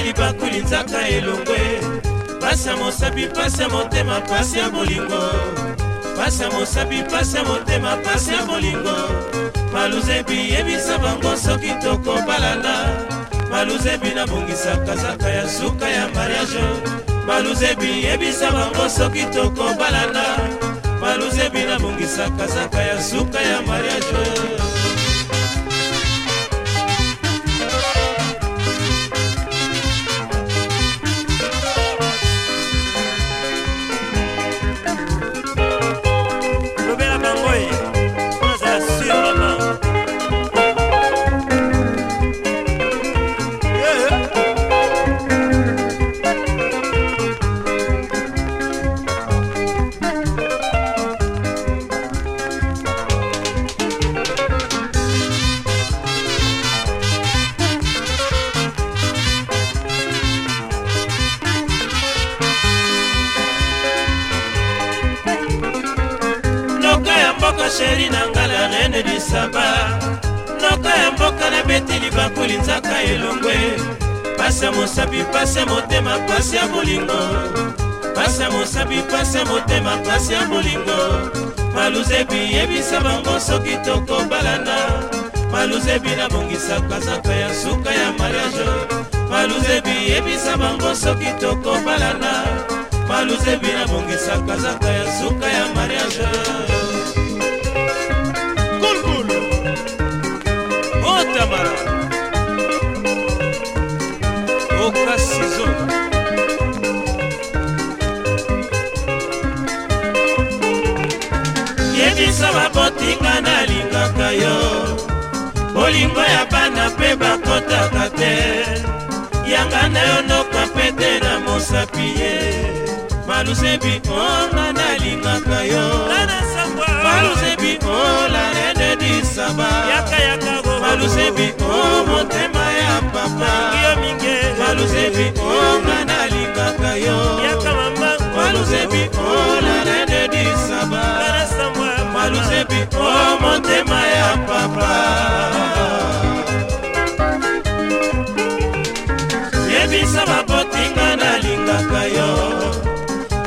bakili bakuli nzaka elongwe pasi ya mosapi pasi ya motema pasi ya bolingo pasi ya mosapi pasi ya motema pasi ya bolingo maluzebi yebisa bango soki tokobalana maluzebi nabongisaka zaka ya suka ya mariage maluzebi yebisa bango soki tokobalana maluzebi nabongisaka zaka ya suka ya mariage sheri na ngala nene disaba noko ya mboka nabeteli bakuli nzaka elongwe pasi ya mosapi pasi ya motema pasi ya bolingo pasi ya mosapi pasi ya motema pasi ya bolingo maluzebi yebisa bango soki tokobalana maluzebi nabongisaka zaka ya suka ya mariage maluzebi yebisa bango soki tokobalana maluzebi nabongisaka zaka ya suka ya mariage biso bakotinga nalingaka yo bolingo ya bana mpe bakotaka te yanga na yo noka pete na mosapi ye malusebi onga nalingaka yo malusebi ola rene disaba malusebi o motema ya papa malusebi onga na luzebi o oh, motema ya papa yebisa babotinga nalingaka yo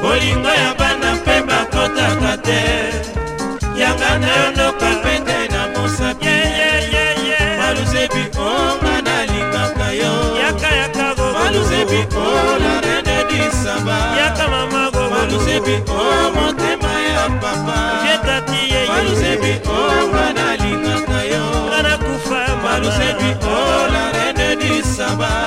bolingo ya bana mpe bakotaka te yanga na yo ndoka pete na mosapi maluzebi onga nalingaka yo maluzebi o oh, la reine disaba maluzebi o oh, motema ya papa malusebi o oh, nga na lingaka yo nga nakufa malusebi o oh, la rene disaba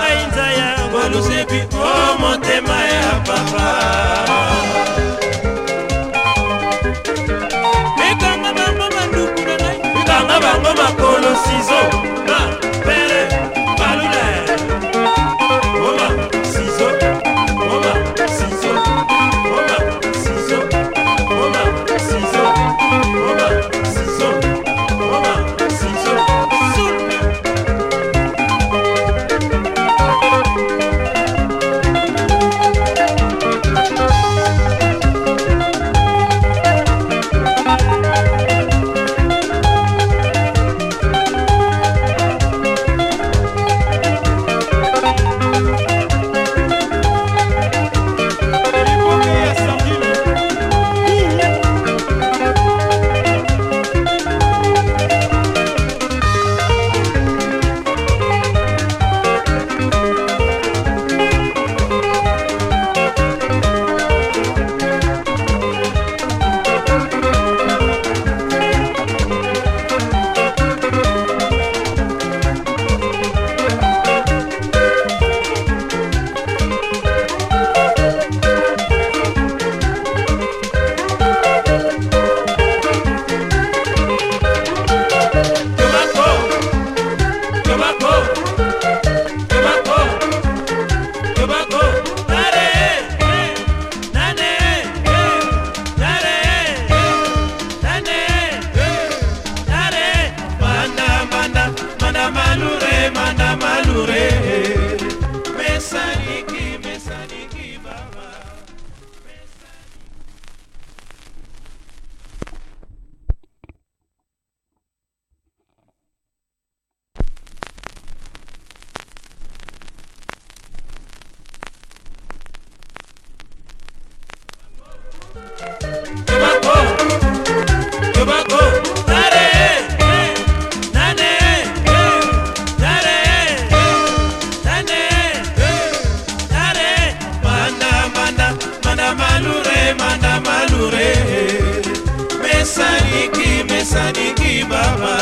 mesaniki mesaniki baba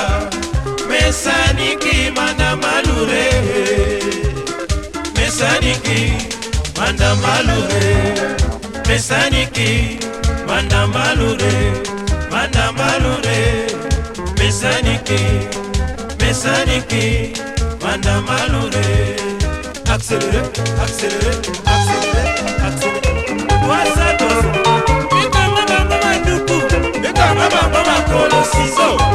mesaniki manda malure mesaniki manda malure mesaniki manda malure manda malure mesaniki mesaniki manda malure accéléré accéléré accéléré accéléré wasa tosa bitanga banga banduku bitanga banga polo siso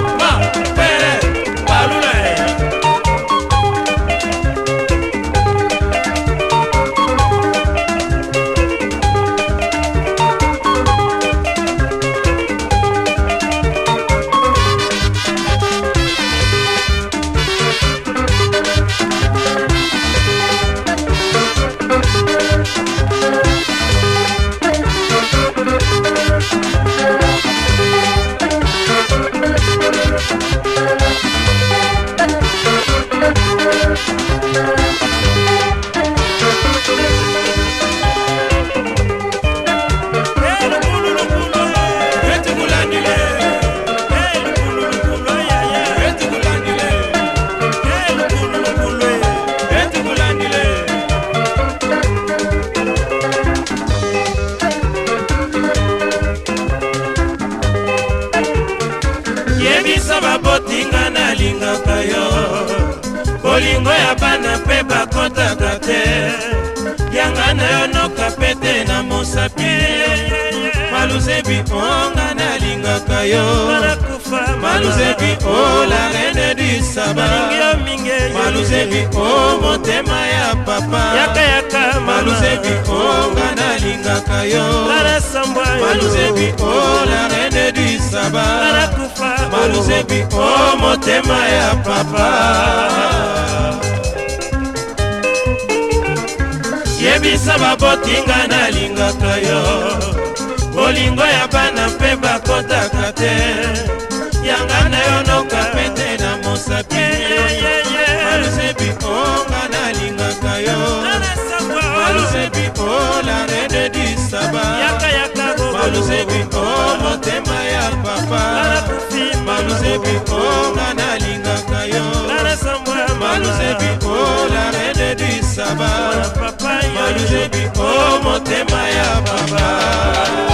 misapi maluzebi onga nalingaka yo maluzebi o la reine du sabamaluzebi o motema ya papa maluzebi onga nalingaka yo maluzebi o la reine du sabamaluzebi o motema ya papa bondisa babotinga nalingaka yo bolingo ya bana mpe bakotaka te yanga na yo noka pete na mosapi malusebi onga nalingaka yo malusebi oh. o la rede disaba malusebi o motema ya papa malusebi onga nalingaka yo malusebi oh. o la rede disaba motema ya baba